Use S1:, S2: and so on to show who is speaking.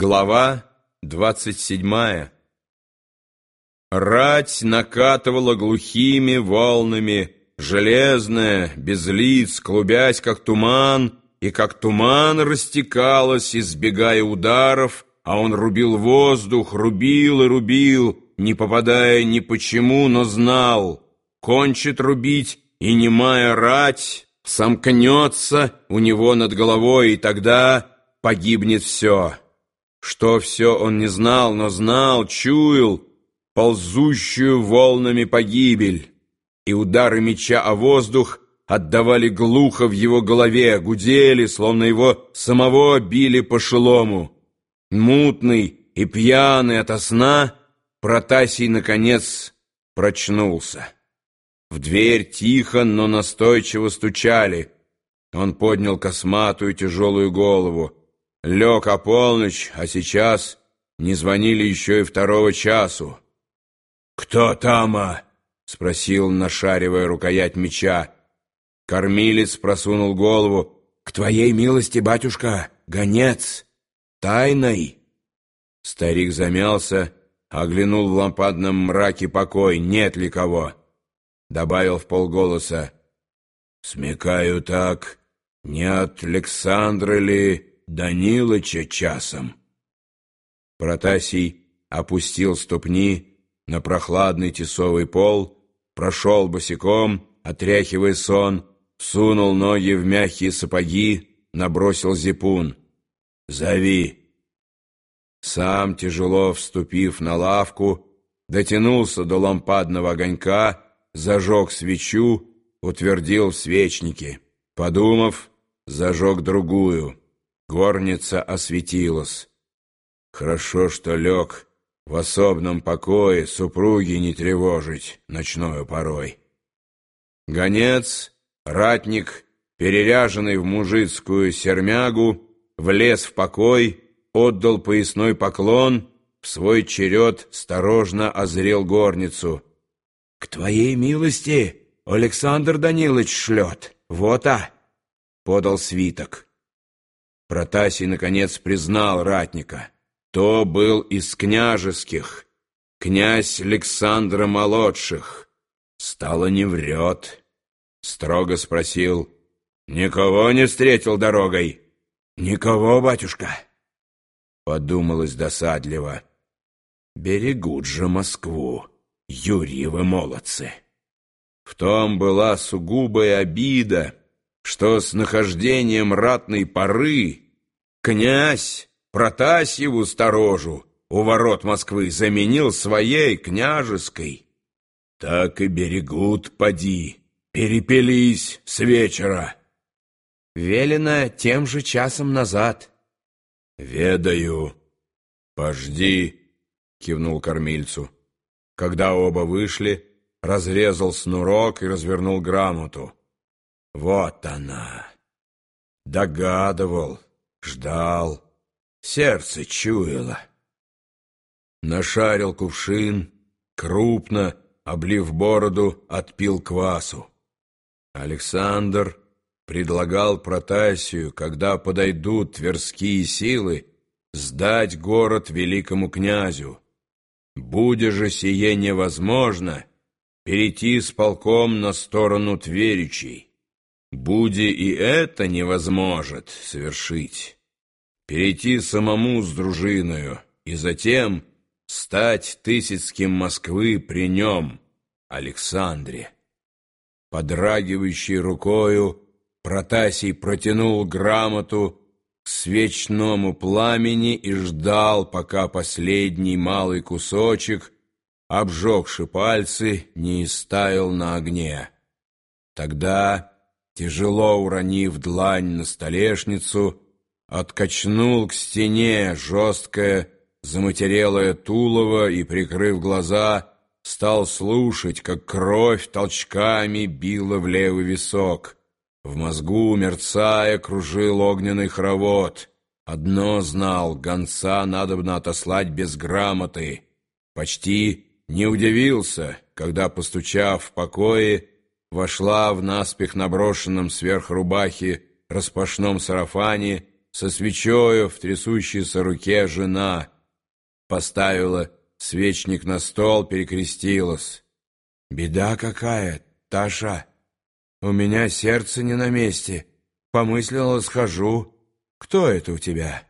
S1: Глава двадцать седьмая Рать накатывала глухими волнами, железная, без лиц, клубясь, как туман, и как туман растекалась, избегая ударов, а он рубил воздух, рубил и рубил, не попадая ни почему, но знал, кончит рубить, и немая рать сомкнется у него над головой, и тогда погибнет все. Что все он не знал, но знал, чуял ползущую волнами погибель, и удары меча о воздух отдавали глухо в его голове, гудели, словно его самого били по шелому. Мутный и пьяный ото сна, Протасий, наконец, прочнулся. В дверь тихо, но настойчиво стучали. Он поднял косматую тяжелую голову. Лег о полночь, а сейчас не звонили еще и второго часу. «Кто тама?» — спросил, нашаривая рукоять меча. Кормилец просунул голову. «К твоей милости, батюшка, гонец, тайной!» Старик замялся, оглянул в лампадном мраке покой, нет ли кого. Добавил в полголоса. «Смекаю так, не от Александра ли...» Данилыча часом. Протасий опустил ступни на прохладный тесовый пол, прошел босиком, отряхивая сон, сунул ноги в мягкие сапоги, набросил зипун. «Зови!» Сам, тяжело вступив на лавку, дотянулся до лампадного огонька, зажег свечу, утвердил в свечнике. Подумав, зажег другую. Горница осветилась. Хорошо, что лег в особном покое, супруги не тревожить ночною порой. Гонец, ратник, переряженный в мужицкую сермягу, влез в покой, отдал поясной поклон, в свой черед сторожно озрел горницу. — К твоей милости Александр Данилович шлет, вот а! — подал свиток. Протасий, наконец, признал ратника. То был из княжеских, князь Александра Молодших. Стало не врет. Строго спросил, «Никого не встретил дорогой?» «Никого, батюшка!» Подумалось досадливо. «Берегут же Москву, Юрьевы молодцы!» В том была сугубая обида, что с нахождением ратной поры князь Протасьеву сторожу у ворот Москвы заменил своей княжеской. Так и берегут, поди, перепились с вечера. Велено тем же часом назад. Ведаю. Пожди, кивнул кормильцу. Когда оба вышли, разрезал снурок и развернул грамоту. Вот она. Догадывал, ждал, сердце чуяло. Нашарил кувшин, крупно, облив бороду, отпил квасу. Александр предлагал Протасию, когда подойдут тверские силы, сдать город великому князю. Буде же сие невозможно, перейти с полком на сторону Тверичей. Буди и это невозможет совершить. Перейти самому с дружиною и затем стать Тысяцким Москвы при нем, Александре. Подрагивающей рукою Протасий протянул грамоту к свечному пламени и ждал, пока последний малый кусочек, обжегши пальцы, не истаял на огне. Тогда тяжело уронив длань на столешницу, откачнул к стене жесткое, заматерелое тулово и, прикрыв глаза, стал слушать, как кровь толчками била в левый висок. В мозгу, мерцая, кружил огненный хоровод. Одно знал, гонца надобно отослать без грамоты. Почти не удивился, когда, постучав в покое, вошла в наспех наброшенном сверх рубахи распашном сарафане со свечою в трясущейся руке жена. Поставила свечник на стол, перекрестилась. «Беда какая, Таша! У меня сердце не на месте. Помыслила, схожу. Кто это у тебя?»